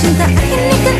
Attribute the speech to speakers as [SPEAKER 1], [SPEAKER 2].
[SPEAKER 1] cinta ini kan